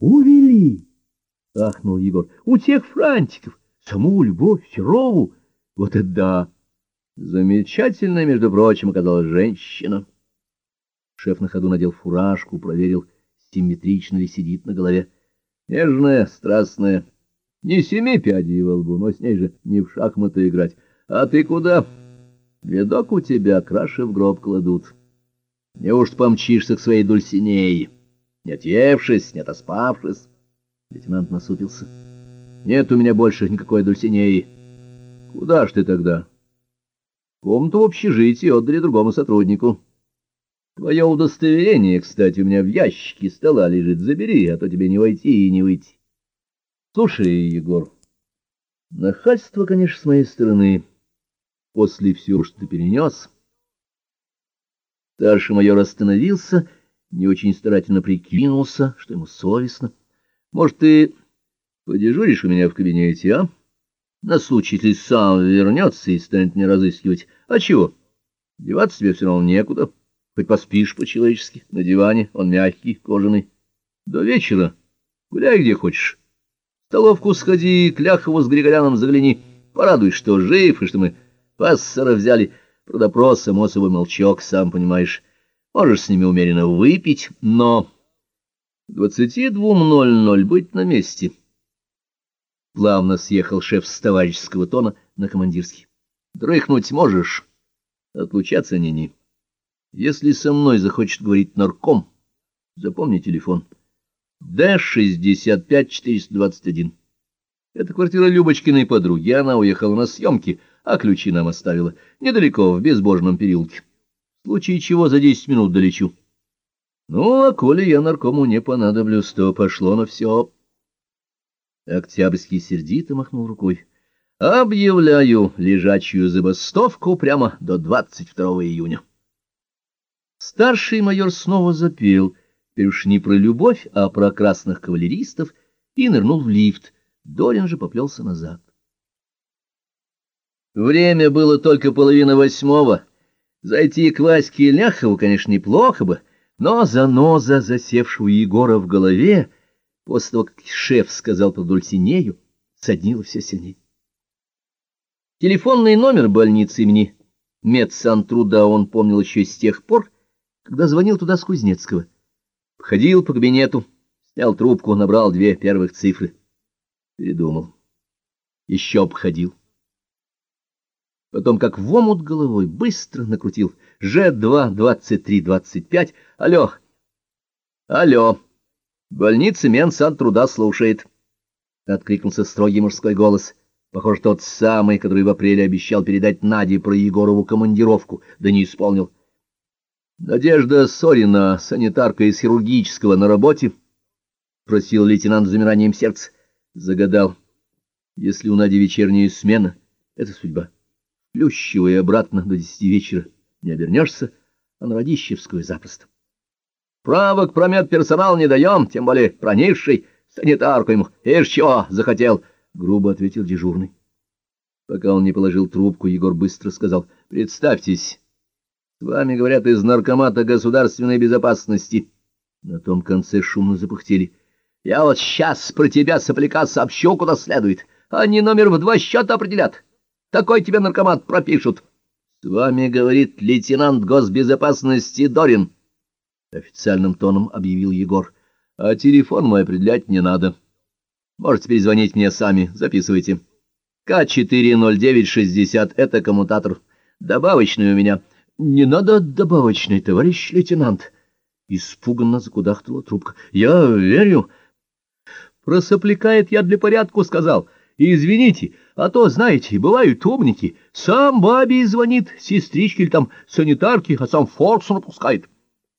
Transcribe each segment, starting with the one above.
Увели! — ахнул Егор. — У тех франтиков! Саму Любовь Серову! Вот это да! Замечательная, между прочим, оказалась женщина. Шеф на ходу надел фуражку, проверил, симметрично ли сидит на голове. Нежная, страстная, не семи пядей во лбу, но с ней же не в шахматы играть. А ты куда? Видок у тебя краши в гроб кладут. Неужто помчишься к своей Дульсинеи? Не отъевшись, не отоспавшись? Лейтенант насупился. Нет у меня больше никакой Дульсинеи. Куда ж ты тогда? Комнату в общежитии отдали другому сотруднику. Твое удостоверение, кстати, у меня в ящике стола лежит. Забери, а то тебе не войти и не выйти. Слушай, Егор, нахальство, конечно, с моей стороны, после всего, что ты перенес. Старший майор остановился, не очень старательно прикинулся, что ему совестно. Может, ты подежуришь у меня в кабинете, а? На случай, если сам вернется и станет меня разыскивать. А чего? Деваться тебе все равно некуда. Хоть поспишь по-человечески, на диване, он мягкий, кожаный. До вечера гуляй где хочешь. В столовку сходи, к Ляхову с Григоряном загляни. Порадуй, что жив, и что мы пассора взяли. Про допрос, само собой, молчок, сам понимаешь. Можешь с ними умеренно выпить, но... Двадцати двум ноль ноль быть на месте. Плавно съехал шеф с товарищеского тона на командирский. Дрыхнуть можешь, отлучаться не-не. Если со мной захочет говорить нарком, запомни телефон. Д-65-421. Это квартира Любочкиной подруги. Она уехала на съемки, а ключи нам оставила. Недалеко, в безбожном переулке. В случае чего за десять минут долечу. Ну, а коли я наркому не понадоблюсь, то пошло на все. Октябрьский сердито махнул рукой. Объявляю лежачую забастовку прямо до 22 июня. Старший майор снова запел, теперь уж не про любовь, а про красных кавалеристов, и нырнул в лифт. Дорин же поплелся назад. Время было только половина восьмого. Зайти к Ваське Ляхову, конечно, неплохо бы, но заноза, засевшего Егора в голове, после того, как шеф сказал про Дульсинею, соднила все сильнее. Телефонный номер больницы имени медсантруда он помнил еще с тех пор, когда звонил туда с Кузнецкого. Ходил по кабинету, снял трубку, набрал две первых цифры. Передумал. Еще обходил. Потом, как в омут головой, быстро накрутил. Ж2-23-25. Алло. Алло. Больница Менсан-труда слушает. Откликнулся строгий мужской голос. Похоже, тот самый, который в апреле обещал передать Наде про Егорову командировку, да не исполнил. Надежда Сорина, санитарка из хирургического, на работе? Просил лейтенант с замиранием сердца. Загадал. Если у Нади вечерняя смена, это судьба. Плющево и обратно до десяти вечера не обернешься, а на Радищевскую запросто. Правок про медперсонал не даем, тем более про низший санитарку ему. Ишь чего захотел, — грубо ответил дежурный. Пока он не положил трубку, Егор быстро сказал, — представьтесь, с вами говорят из наркомата государственной безопасности. На том конце шумно запыхтели. Я вот сейчас про тебя, сопляка, сообщу, куда следует. Они номер в два счета определят. Такой тебе наркомат пропишут. С вами говорит лейтенант госбезопасности Дорин. Официальным тоном объявил Егор. А телефон мой определять не надо. Можете перезвонить мне сами, записывайте. К-40960 — это коммутатор. Добавочный у меня. Не надо добавочный, товарищ лейтенант. Испуганно закудахтала трубка. Я верю. Про соплякает я для порядку сказал. И извините, а то, знаете, бывают умники. Сам бабе звонит, сестричке или там санитарке, а сам форсу напускает.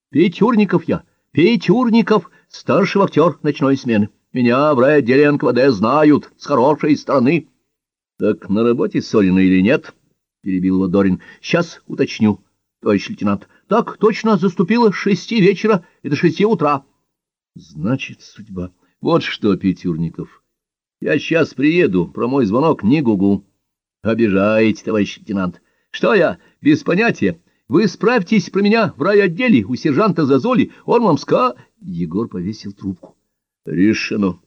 Петюрников я, Петюрников, старший актер ночной смены. Меня в райотделе НКВД знают с хорошей стороны. — Так на работе Сорина или нет? — перебил его Дорин. — Сейчас уточню, товарищ лейтенант. — Так точно заступила с шести вечера и до шести утра. — Значит, судьба. Вот что, Петюрников, я сейчас приеду, про мой звонок не гугу. — Обижаете, товарищ лейтенант. — Что я, без понятия? Вы справьтесь про меня в райотделе у сержанта Зазоли, он вам ска... Егор повесил трубку. Решено.